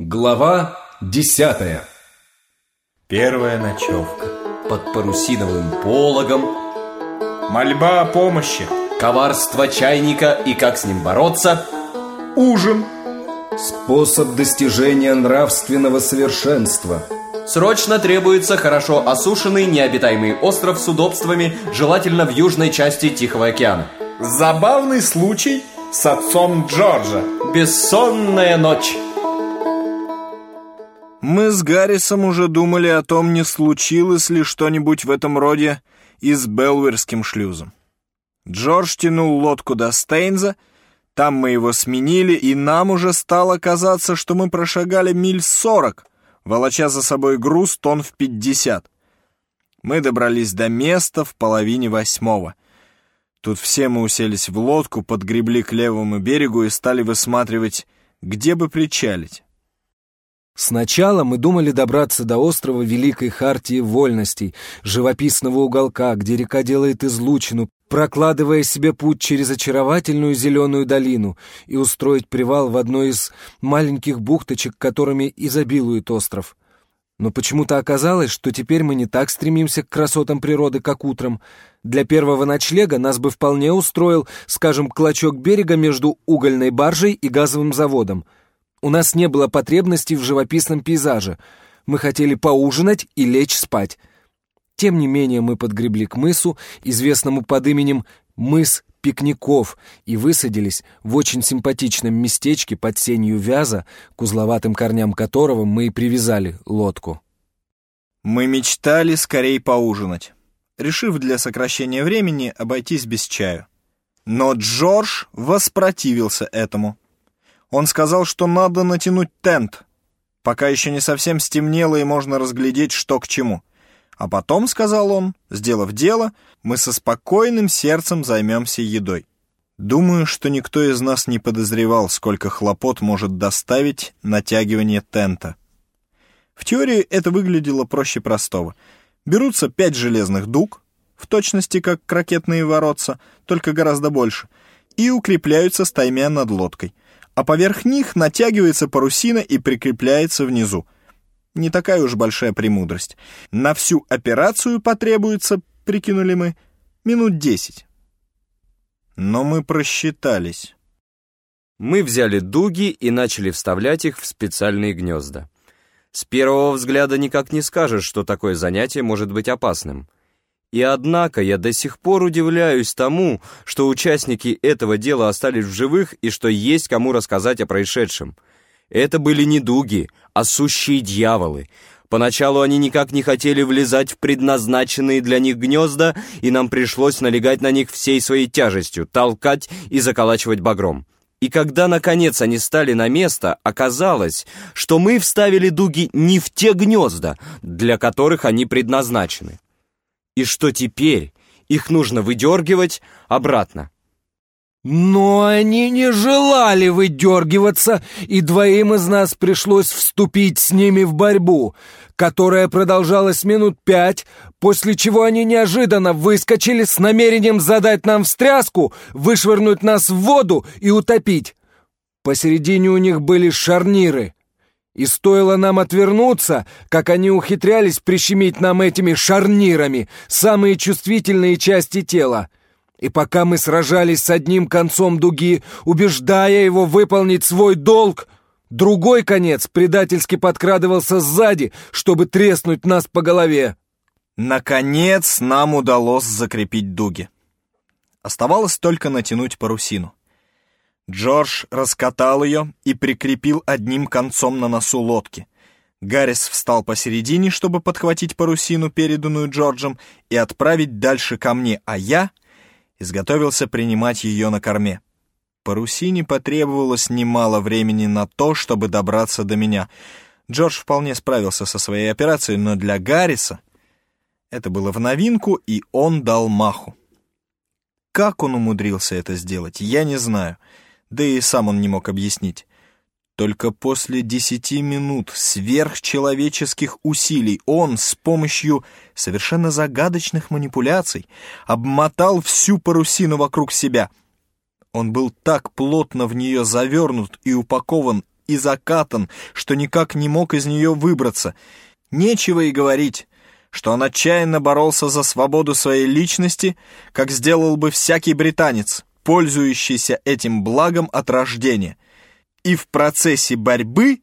Глава десятая Первая ночевка. Под парусиновым пологом Мольба о помощи. Коварство чайника и как с ним бороться Ужин. Способ достижения нравственного совершенства Срочно требуется хорошо осушенный необитаемый остров с удобствами, желательно в южной части Тихого океана Забавный случай с отцом Джорджа. Бессонная ночь Мы с Гаррисом уже думали о том, не случилось ли что-нибудь в этом роде и с Белверским шлюзом. Джордж тянул лодку до Стейнза, там мы его сменили, и нам уже стало казаться, что мы прошагали миль сорок, волоча за собой груз тонн в пятьдесят. Мы добрались до места в половине восьмого. Тут все мы уселись в лодку, подгребли к левому берегу и стали высматривать, где бы причалить. Сначала мы думали добраться до острова Великой Хартии Вольностей, живописного уголка, где река делает излучину, прокладывая себе путь через очаровательную зеленую долину и устроить привал в одной из маленьких бухточек, которыми изобилует остров. Но почему-то оказалось, что теперь мы не так стремимся к красотам природы, как утром. Для первого ночлега нас бы вполне устроил, скажем, клочок берега между угольной баржей и газовым заводом — у нас не было потребности в живописном пейзаже. Мы хотели поужинать и лечь спать. Тем не менее мы подгребли к мысу, известному под именем «Мыс пикников», и высадились в очень симпатичном местечке под сенью вяза, к узловатым корням которого мы и привязали лодку. Мы мечтали скорее поужинать, решив для сокращения времени обойтись без чаю. Но Джордж воспротивился этому. Он сказал, что надо натянуть тент, пока еще не совсем стемнело и можно разглядеть, что к чему. А потом, сказал он, сделав дело, мы со спокойным сердцем займемся едой. Думаю, что никто из нас не подозревал, сколько хлопот может доставить натягивание тента. В теории это выглядело проще простого. Берутся пять железных дуг, в точности как ракетные воротца, только гораздо больше, и укрепляются стаймя над лодкой — а поверх них натягивается парусина и прикрепляется внизу. Не такая уж большая премудрость. На всю операцию потребуется, прикинули мы, минут десять. Но мы просчитались. Мы взяли дуги и начали вставлять их в специальные гнезда. С первого взгляда никак не скажешь, что такое занятие может быть опасным. И однако я до сих пор удивляюсь тому, что участники этого дела остались в живых и что есть кому рассказать о происшедшем. Это были не дуги, а сущие дьяволы. Поначалу они никак не хотели влезать в предназначенные для них гнезда, и нам пришлось налегать на них всей своей тяжестью, толкать и заколачивать багром. И когда, наконец, они стали на место, оказалось, что мы вставили дуги не в те гнезда, для которых они предназначены и что теперь их нужно выдергивать обратно. Но они не желали выдергиваться, и двоим из нас пришлось вступить с ними в борьбу, которая продолжалась минут пять, после чего они неожиданно выскочили с намерением задать нам встряску, вышвырнуть нас в воду и утопить. Посередине у них были шарниры, и стоило нам отвернуться, как они ухитрялись прищемить нам этими шарнирами самые чувствительные части тела. И пока мы сражались с одним концом дуги, убеждая его выполнить свой долг, другой конец предательски подкрадывался сзади, чтобы треснуть нас по голове. Наконец нам удалось закрепить дуги. Оставалось только натянуть парусину. Джордж раскатал ее и прикрепил одним концом на носу лодки. Гаррис встал посередине, чтобы подхватить парусину, переданную Джорджем, и отправить дальше ко мне, а я изготовился принимать ее на корме. Парусине потребовалось немало времени на то, чтобы добраться до меня. Джордж вполне справился со своей операцией, но для Гарриса это было в новинку, и он дал маху. Как он умудрился это сделать, я не знаю да и сам он не мог объяснить. Только после десяти минут сверхчеловеческих усилий он с помощью совершенно загадочных манипуляций обмотал всю парусину вокруг себя. Он был так плотно в нее завернут и упакован и закатан, что никак не мог из нее выбраться. Нечего и говорить, что он отчаянно боролся за свободу своей личности, как сделал бы всякий британец, пользующийся этим благом от рождения. И в процессе борьбы,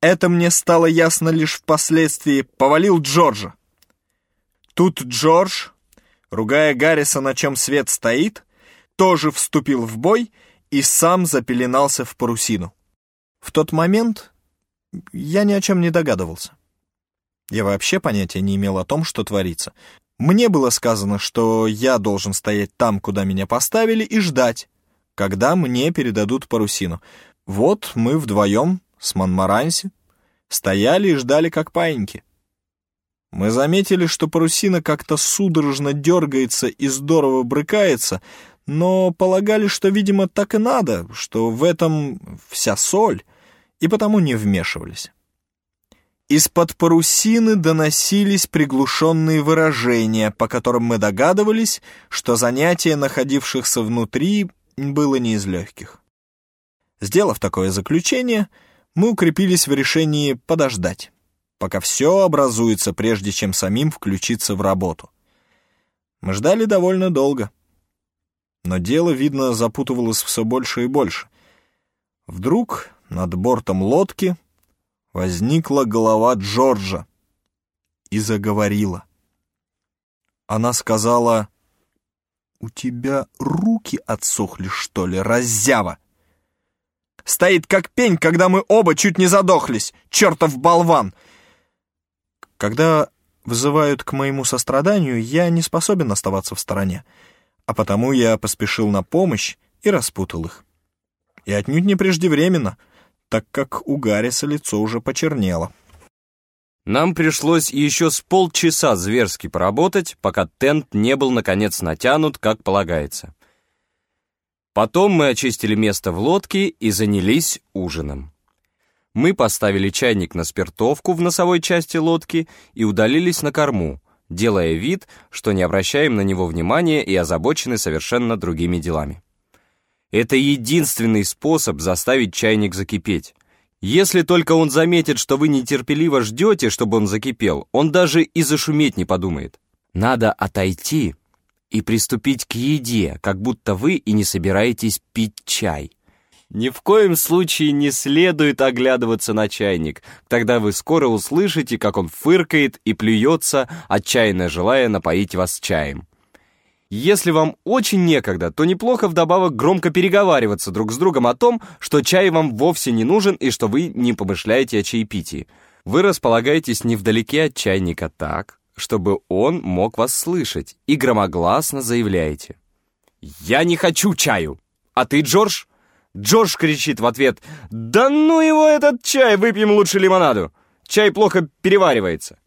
это мне стало ясно лишь впоследствии, повалил Джорджа. Тут Джордж, ругая Гарриса, на чем свет стоит, тоже вступил в бой и сам запеленался в парусину. В тот момент я ни о чем не догадывался. Я вообще понятия не имел о том, что творится. Мне было сказано, что я должен стоять там, куда меня поставили, и ждать, когда мне передадут парусину. Вот мы вдвоем с Монмаранси стояли и ждали, как паиньки. Мы заметили, что парусина как-то судорожно дергается и здорово брыкается, но полагали, что, видимо, так и надо, что в этом вся соль, и потому не вмешивались. Из-под парусины доносились приглушенные выражения, по которым мы догадывались, что занятие находившихся внутри было не из легких. Сделав такое заключение, мы укрепились в решении подождать, пока все образуется, прежде чем самим включиться в работу. Мы ждали довольно долго. Но дело, видно, запутывалось все больше и больше. Вдруг над бортом лодки возникла голова Джорджа и заговорила. Она сказала, «У тебя руки отсохли, что ли, раззява?» Стоит как пень, когда мы оба чуть не задохлись, чертов болван!» Когда вызывают к моему состраданию, я не способен оставаться в стороне, а потому я поспешил на помощь и распутал их. И отнюдь не преждевременно — так как у Гарриса лицо уже почернело. Нам пришлось еще с полчаса зверски поработать, пока тент не был наконец натянут, как полагается. Потом мы очистили место в лодке и занялись ужином. Мы поставили чайник на спиртовку в носовой части лодки и удалились на корму, делая вид, что не обращаем на него внимания и озабочены совершенно другими делами. Это единственный способ заставить чайник закипеть. Если только он заметит, что вы нетерпеливо ждете, чтобы он закипел, он даже и зашуметь не подумает. Надо отойти и приступить к еде, как будто вы и не собираетесь пить чай. Ни в коем случае не следует оглядываться на чайник, тогда вы скоро услышите, как он фыркает и плюется, отчаянно желая напоить вас чаем. Если вам очень некогда, то неплохо вдобавок громко переговариваться друг с другом о том, что чай вам вовсе не нужен и что вы не помышляете о чаепитии. Вы располагаетесь невдалеке от чайника так, чтобы он мог вас слышать, и громогласно заявляете. «Я не хочу чаю! А ты, Джордж?» Джордж кричит в ответ. «Да ну его этот чай! Выпьем лучше лимонаду! Чай плохо переваривается!»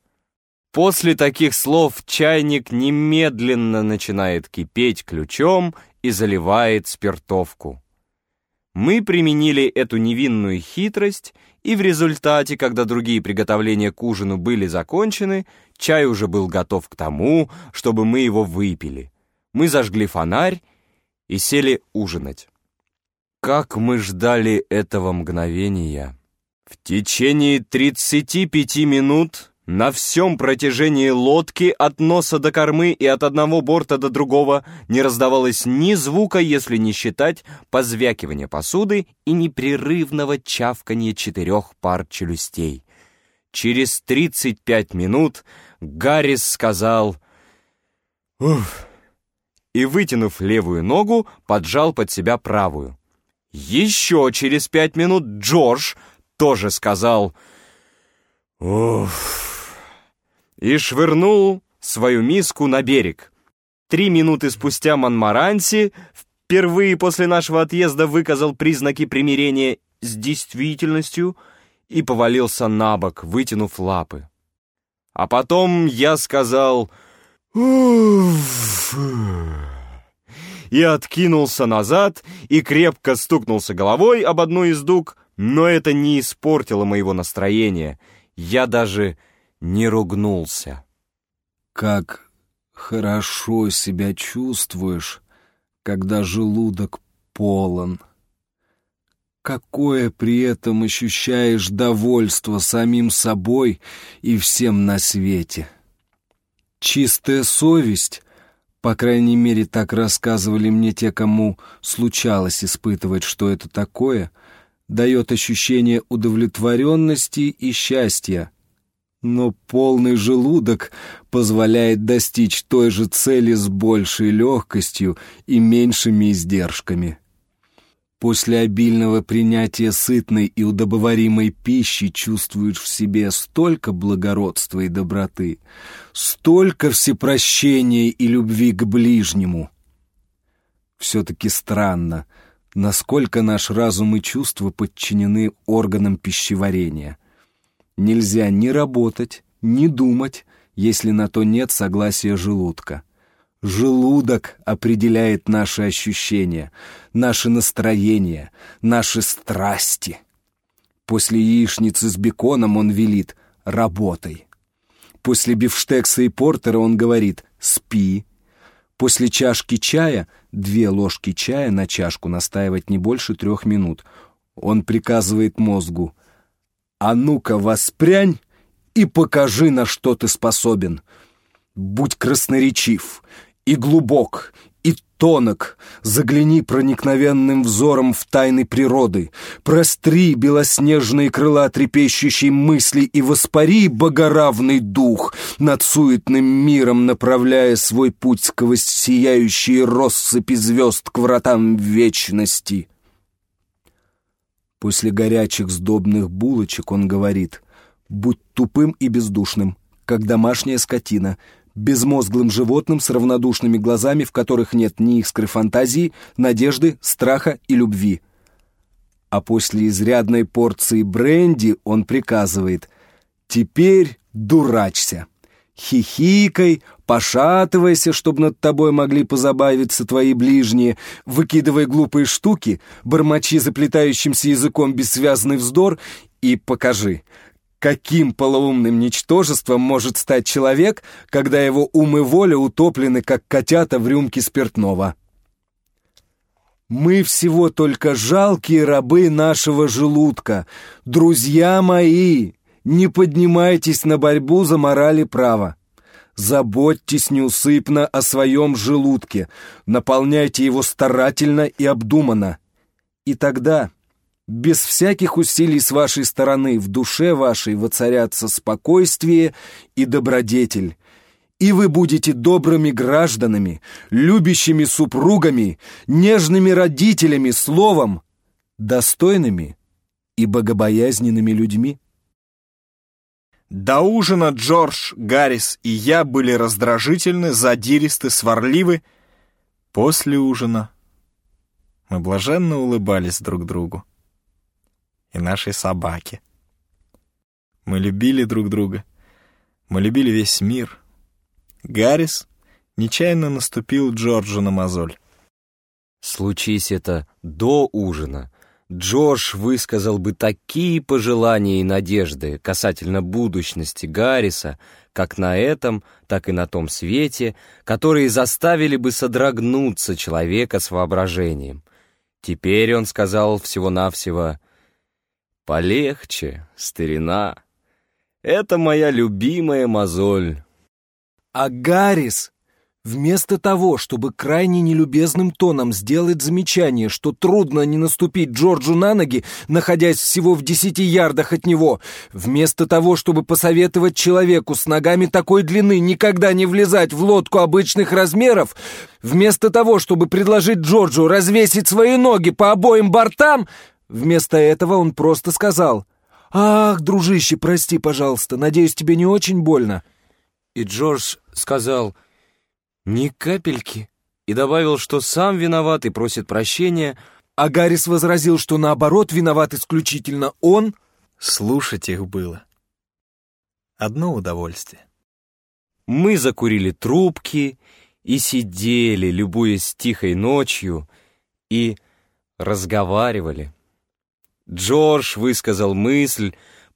После таких слов чайник немедленно начинает кипеть ключом и заливает спиртовку. Мы применили эту невинную хитрость, и в результате, когда другие приготовления к ужину были закончены, чай уже был готов к тому, чтобы мы его выпили. Мы зажгли фонарь и сели ужинать. Как мы ждали этого мгновения! В течение 35 минут на всем протяжении лодки от носа до кормы и от одного борта до другого не раздавалось ни звука, если не считать позвякивания посуды и непрерывного чавкания четырех пар челюстей. Через 35 минут Гаррис сказал «Уф!» и, вытянув левую ногу, поджал под себя правую. Еще через пять минут Джордж тоже сказал «Уф!» И швырнул свою миску на берег. Три минуты спустя Монмаранси впервые после нашего отъезда выказал признаки примирения с действительностью и повалился на бок, вытянув лапы. А потом я сказал «Уф!» и откинулся назад и крепко стукнулся головой об одну из дуг, но это не испортило моего настроения. Я даже не ругнулся. «Как хорошо себя чувствуешь, когда желудок полон. какое при этом ощущаешь довольство самим собой и всем на свете. Чистая совесть, по крайней мере, так рассказывали мне те, кому случалось испытывать, что это такое, дает ощущение удовлетворенности и счастья, но полный желудок позволяет достичь той же цели с большей легкостью и меньшими издержками. После обильного принятия сытной и удобоваримой пищи чувствуешь в себе столько благородства и доброты, столько всепрощения и любви к ближнему. Все-таки странно, насколько наш разум и чувства подчинены органам пищеварения. Нельзя ни работать, ни думать, если на то нет согласия желудка. Желудок определяет наши ощущения, наши настроения, наши страсти. После яичницы с беконом он велит «работай». После бифштекса и портера он говорит «спи». После чашки чая, две ложки чая на чашку настаивать не больше трех минут. Он приказывает мозгу «А ну-ка воспрянь и покажи, на что ты способен. Будь красноречив, и глубок, и тонок, загляни проникновенным взором в тайны природы, простри белоснежные крыла трепещущей мысли и воспари богоравный дух, над суетным миром направляя свой путь сквозь сияющие россыпи звезд к вратам вечности. После горячих сдобных булочек он говорит, будь тупым и бездушным, как домашняя скотина, безмозглым животным с равнодушными глазами, в которых нет ни искры фантазии, надежды, страха и любви. А после изрядной порции бренди он приказывает «Теперь дурачься». Хихикай, пошатывайся, чтобы над тобой могли позабавиться твои ближние, выкидывай глупые штуки, бормочи заплетающимся языком бессвязный вздор и покажи, Каким полоумным ничтожеством может стать человек, когда его ум и воля утоплены, как котята в рюмке спиртного? Мы всего только жалкие рабы нашего желудка. Друзья мои, не поднимайтесь на борьбу за мораль и право. Заботьтесь неусыпно о своем желудке, наполняйте его старательно и обдуманно. И тогда без всяких усилий с вашей стороны в душе вашей воцарятся спокойствие и добродетель, и вы будете добрыми гражданами, любящими супругами, нежными родителями, словом, достойными и богобоязненными людьми. До ужина Джордж, Гаррис и я были раздражительны, задиристы, сварливы. После ужина мы блаженно улыбались друг другу и нашей собаке. Мы любили друг друга. Мы любили весь мир. Гаррис нечаянно наступил Джорджу на мозоль. Случись это до ужина, Джордж высказал бы такие пожелания и надежды касательно будущности Гарриса, как на этом, так и на том свете, которые заставили бы содрогнуться человека с воображением. Теперь он сказал всего-навсего Полегче, старина. Это моя любимая мозоль. А Гаррис, вместо того, чтобы крайне нелюбезным тоном сделать замечание, что трудно не наступить Джорджу на ноги, находясь всего в десяти ярдах от него, вместо того, чтобы посоветовать человеку с ногами такой длины никогда не влезать в лодку обычных размеров, вместо того, чтобы предложить Джорджу развесить свои ноги по обоим бортам, Вместо этого он просто сказал «Ах, дружище, прости, пожалуйста, надеюсь, тебе не очень больно». И Джордж сказал «Ни капельки» и добавил, что сам виноват и просит прощения, а Гаррис возразил, что наоборот виноват исключительно он. Слушать их было одно удовольствие. Мы закурили трубки и сидели, любуясь тихой ночью, и разговаривали. Джордж высказал мысль,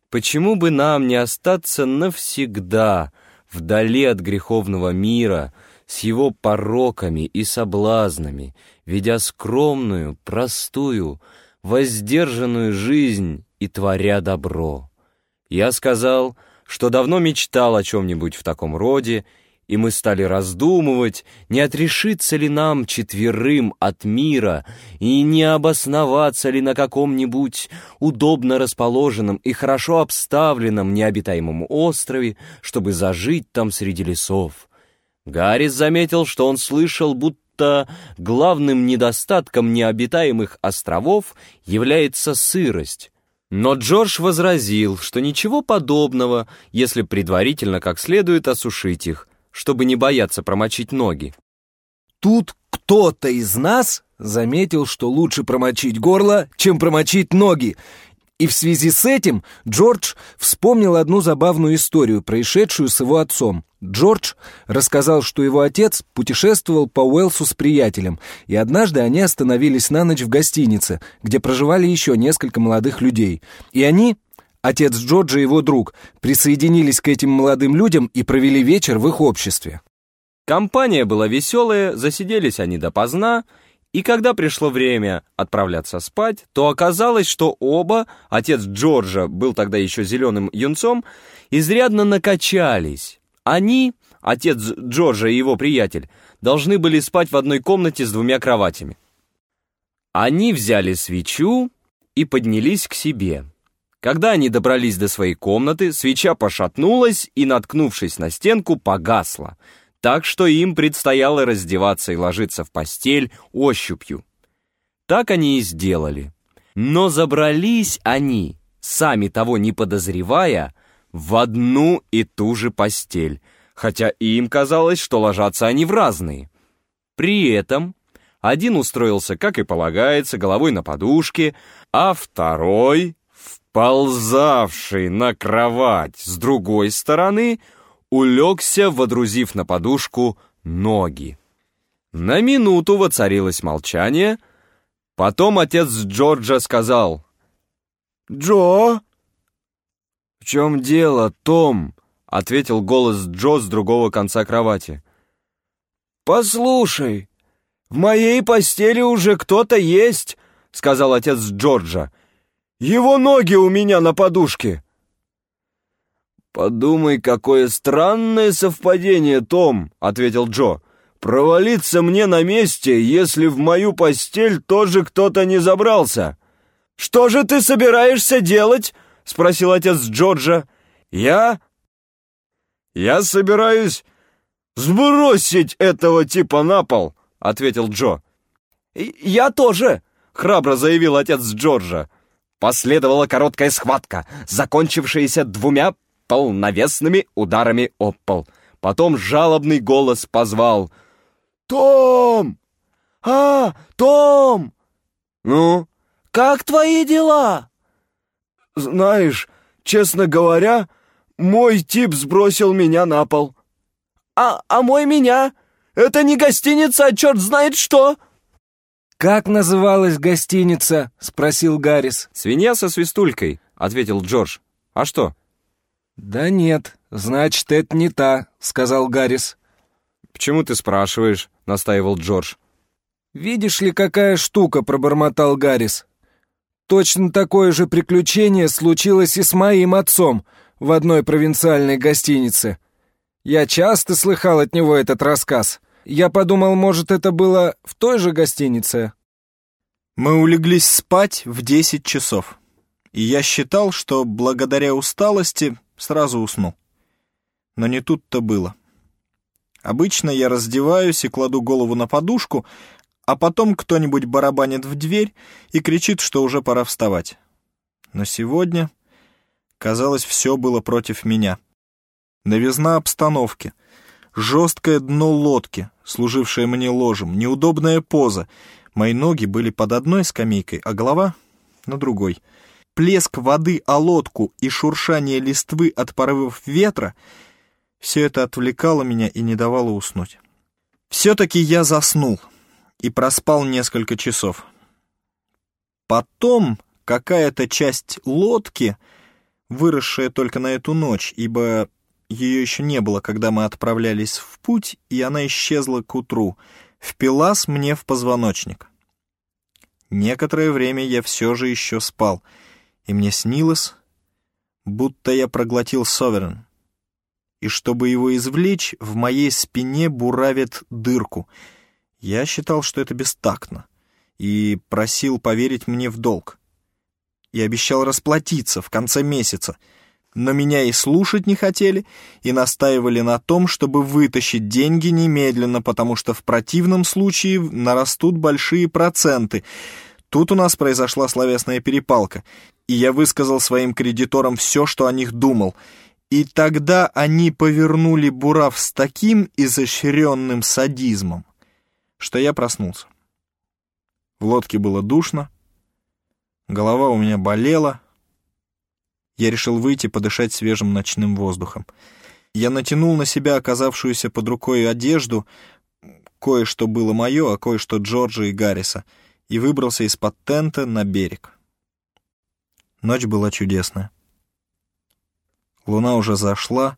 почему бы нам не остаться навсегда вдали от греховного мира с его пороками и соблазнами, ведя скромную, простую, воздержанную жизнь и творя добро. Я сказал, что давно мечтал о чем-нибудь в таком роде, и мы стали раздумывать, не отрешиться ли нам четверым от мира и не обосноваться ли на каком-нибудь удобно расположенном и хорошо обставленном необитаемом острове, чтобы зажить там среди лесов. Гаррис заметил, что он слышал, будто главным недостатком необитаемых островов является сырость. Но Джордж возразил, что ничего подобного, если предварительно как следует осушить их, чтобы не бояться промочить ноги. Тут кто-то из нас заметил, что лучше промочить горло, чем промочить ноги, и в связи с этим Джордж вспомнил одну забавную историю, происшедшую с его отцом. Джордж рассказал, что его отец путешествовал по Уэлсу с приятелем, и однажды они остановились на ночь в гостинице, где проживали еще несколько молодых людей. И они, отец Джорджа и его друг, присоединились к этим молодым людям и провели вечер в их обществе. Компания была веселая, засиделись они допоздна, и когда пришло время отправляться спать, то оказалось, что оба, отец Джорджа был тогда еще зеленым юнцом, изрядно накачались. Они, отец Джорджа и его приятель, должны были спать в одной комнате с двумя кроватями. Они взяли свечу и поднялись к себе. Когда они добрались до своей комнаты, свеча пошатнулась и, наткнувшись на стенку, погасла — так что им предстояло раздеваться и ложиться в постель ощупью. Так они и сделали. Но забрались они, сами того не подозревая, в одну и ту же постель, хотя им казалось, что ложатся они в разные. При этом один устроился, как и полагается, головой на подушке, а второй, вползавший на кровать с другой стороны, улегся, водрузив на подушку ноги. На минуту воцарилось молчание, потом отец Джорджа сказал «Джо?» «В чем дело, Том?» — ответил голос Джо с другого конца кровати. «Послушай, в моей постели уже кто-то есть», — сказал отец Джорджа. «Его ноги у меня на подушке». «Подумай, какое странное совпадение, Том», — ответил Джо. «Провалиться мне на месте, если в мою постель тоже кто-то не забрался». «Что же ты собираешься делать?» — спросил отец Джорджа. «Я? Я собираюсь сбросить этого типа на пол», — ответил Джо. «Я тоже», — храбро заявил отец Джорджа. Последовала короткая схватка, закончившаяся двумя полновесными ударами об пол. Потом жалобный голос позвал «Том! А, Том! Ну, как твои дела?» «Знаешь, честно говоря, мой тип сбросил меня на пол». «А, а мой меня? Это не гостиница, а черт знает что!» «Как называлась гостиница?» — спросил Гаррис. «Свинья со свистулькой», — ответил Джордж. «А что?» «Да нет, значит, это не та», — сказал Гаррис. «Почему ты спрашиваешь?» — настаивал Джордж. «Видишь ли, какая штука», — пробормотал Гаррис. «Точно такое же приключение случилось и с моим отцом в одной провинциальной гостинице. Я часто слыхал от него этот рассказ. Я подумал, может, это было в той же гостинице». Мы улеглись спать в десять часов, и я считал, что благодаря усталости сразу усну. Но не тут-то было. Обычно я раздеваюсь и кладу голову на подушку, а потом кто-нибудь барабанит в дверь и кричит, что уже пора вставать. Но сегодня, казалось, все было против меня. Новизна обстановки, жесткое дно лодки, служившее мне ложем, неудобная поза. Мои ноги были под одной скамейкой, а голова — на другой — плеск воды о лодку и шуршание листвы от порывов ветра — все это отвлекало меня и не давало уснуть. Все-таки я заснул и проспал несколько часов. Потом какая-то часть лодки, выросшая только на эту ночь, ибо ее еще не было, когда мы отправлялись в путь, и она исчезла к утру, впилась мне в позвоночник. Некоторое время я все же еще спал, и мне снилось, будто я проглотил Соверен. И чтобы его извлечь, в моей спине буравит дырку. Я считал, что это бестактно, и просил поверить мне в долг. И обещал расплатиться в конце месяца — но меня и слушать не хотели, и настаивали на том, чтобы вытащить деньги немедленно, потому что в противном случае нарастут большие проценты. Тут у нас произошла словесная перепалка, и я высказал своим кредиторам все, что о них думал. И тогда они повернули Бурав с таким изощренным садизмом, что я проснулся. В лодке было душно, голова у меня болела — я решил выйти подышать свежим ночным воздухом. Я натянул на себя оказавшуюся под рукой одежду, кое-что было мое, а кое-что Джорджа и Гарриса, и выбрался из-под тента на берег. Ночь была чудесная. Луна уже зашла,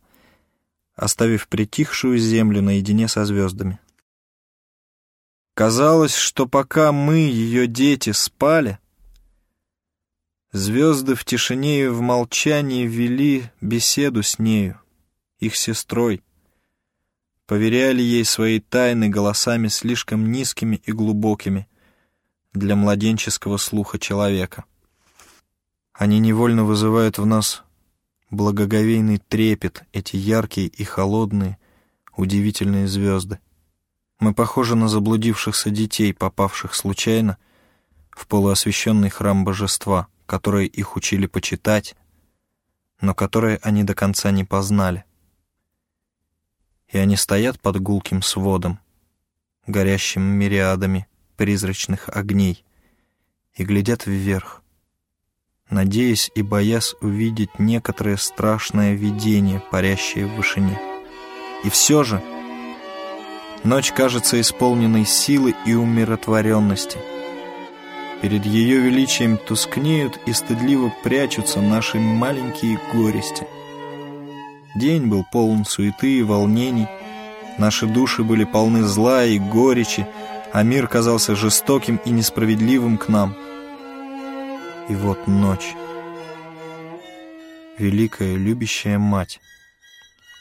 оставив притихшую землю наедине со звездами. Казалось, что пока мы, ее дети, спали, Звезды в тишине и в молчании вели беседу с нею, их сестрой. Поверяли ей свои тайны голосами слишком низкими и глубокими для младенческого слуха человека. Они невольно вызывают в нас благоговейный трепет, эти яркие и холодные, удивительные звезды. Мы похожи на заблудившихся детей, попавших случайно в полуосвященный храм божества — которые их учили почитать, но которые они до конца не познали. И они стоят под гулким сводом, горящим мириадами призрачных огней, и глядят вверх, надеясь и боясь увидеть некоторое страшное видение, парящее в вышине. И все же ночь кажется исполненной силы и умиротворенности — Перед ее величием тускнеют и стыдливо прячутся наши маленькие горести. День был полон суеты и волнений, наши души были полны зла и горечи, а мир казался жестоким и несправедливым к нам. И вот ночь. Великая любящая мать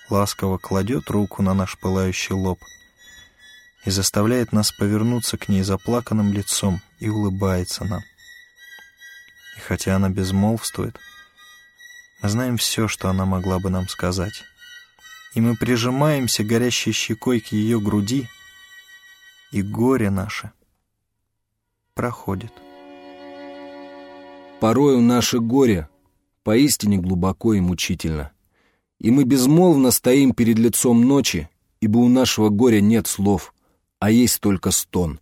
ласково кладет руку на наш пылающий лоб — и заставляет нас повернуться к ней заплаканным лицом и улыбается нам. И хотя она безмолвствует, мы знаем все, что она могла бы нам сказать. И мы прижимаемся горящей щекой к ее груди, и горе наше проходит. Порою наше горе поистине глубоко и мучительно, и мы безмолвно стоим перед лицом ночи, ибо у нашего горя нет слов — а есть только стон.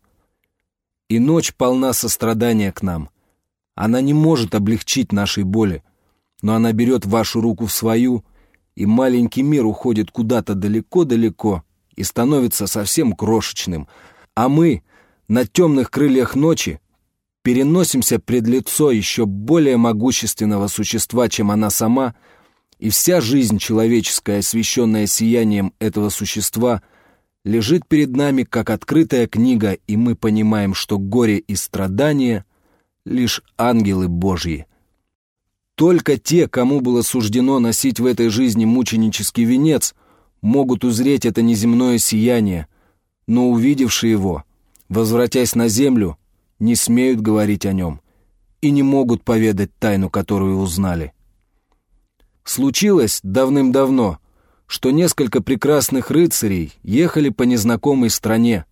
И ночь полна сострадания к нам. Она не может облегчить нашей боли, но она берет вашу руку в свою, и маленький мир уходит куда-то далеко-далеко и становится совсем крошечным, а мы на темных крыльях ночи переносимся пред лицо еще более могущественного существа, чем она сама, и вся жизнь человеческая, освещенная сиянием этого существа — лежит перед нами как открытая книга, и мы понимаем, что горе и страдания — лишь ангелы Божьи. Только те, кому было суждено носить в этой жизни мученический венец, могут узреть это неземное сияние, но увидевшие его, возвратясь на землю, не смеют говорить о нем и не могут поведать тайну, которую узнали. Случилось давным-давно — что несколько прекрасных рыцарей ехали по незнакомой стране,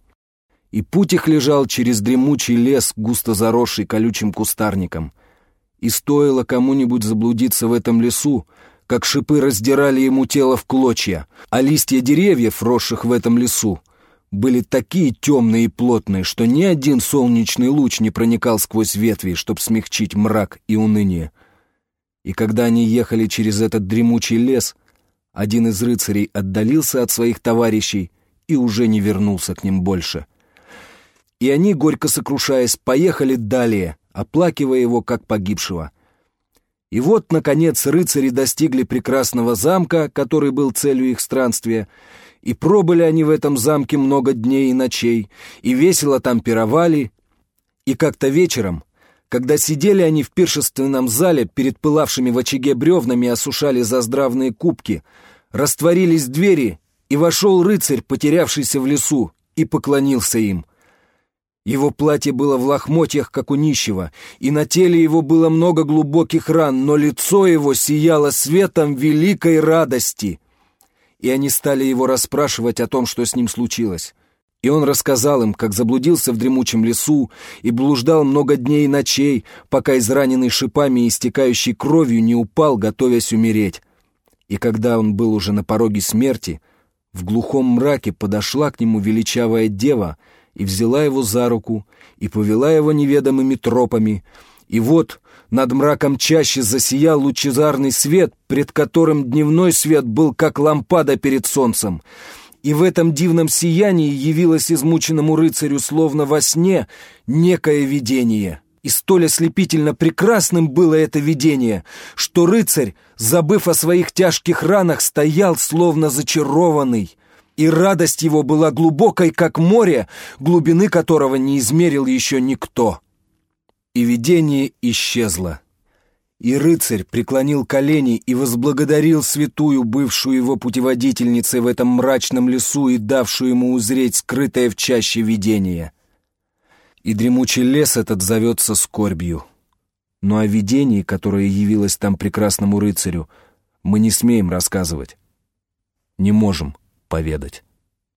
и путь их лежал через дремучий лес, густо заросший колючим кустарником. И стоило кому-нибудь заблудиться в этом лесу, как шипы раздирали ему тело в клочья, а листья деревьев, росших в этом лесу, были такие темные и плотные, что ни один солнечный луч не проникал сквозь ветви, чтобы смягчить мрак и уныние. И когда они ехали через этот дремучий лес — один из рыцарей отдалился от своих товарищей и уже не вернулся к ним больше. И они, горько сокрушаясь, поехали далее, оплакивая его как погибшего. И вот, наконец, рыцари достигли прекрасного замка, который был целью их странствия, и пробыли они в этом замке много дней и ночей, и весело там пировали, И как-то вечером, когда сидели они в пиршественном зале перед пылавшими в очаге бревнами осушали заздравные кубки, растворились двери, и вошел рыцарь, потерявшийся в лесу, и поклонился им. Его платье было в лохмотьях, как у нищего, и на теле его было много глубоких ран, но лицо его сияло светом великой радости. И они стали его расспрашивать о том, что с ним случилось. И он рассказал им, как заблудился в дремучем лесу и блуждал много дней и ночей, пока израненный шипами и истекающий кровью не упал, готовясь умереть. И когда он был уже на пороге смерти, в глухом мраке подошла к нему величавая дева и взяла его за руку и повела его неведомыми тропами. И вот над мраком чаще засиял лучезарный свет, пред которым дневной свет был как лампада перед солнцем — и в этом дивном сиянии явилось измученному рыцарю словно во сне некое видение. И столь ослепительно прекрасным было это видение, что рыцарь, забыв о своих тяжких ранах, стоял словно зачарованный. И радость его была глубокой, как море, глубины которого не измерил еще никто. И видение исчезло. И рыцарь преклонил колени и возблагодарил святую, бывшую его путеводительницей в этом мрачном лесу и давшую ему узреть скрытое в чаще видение. И дремучий лес этот зовется скорбью. Но о видении, которое явилось там прекрасному рыцарю, мы не смеем рассказывать. Не можем поведать.